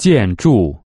建筑。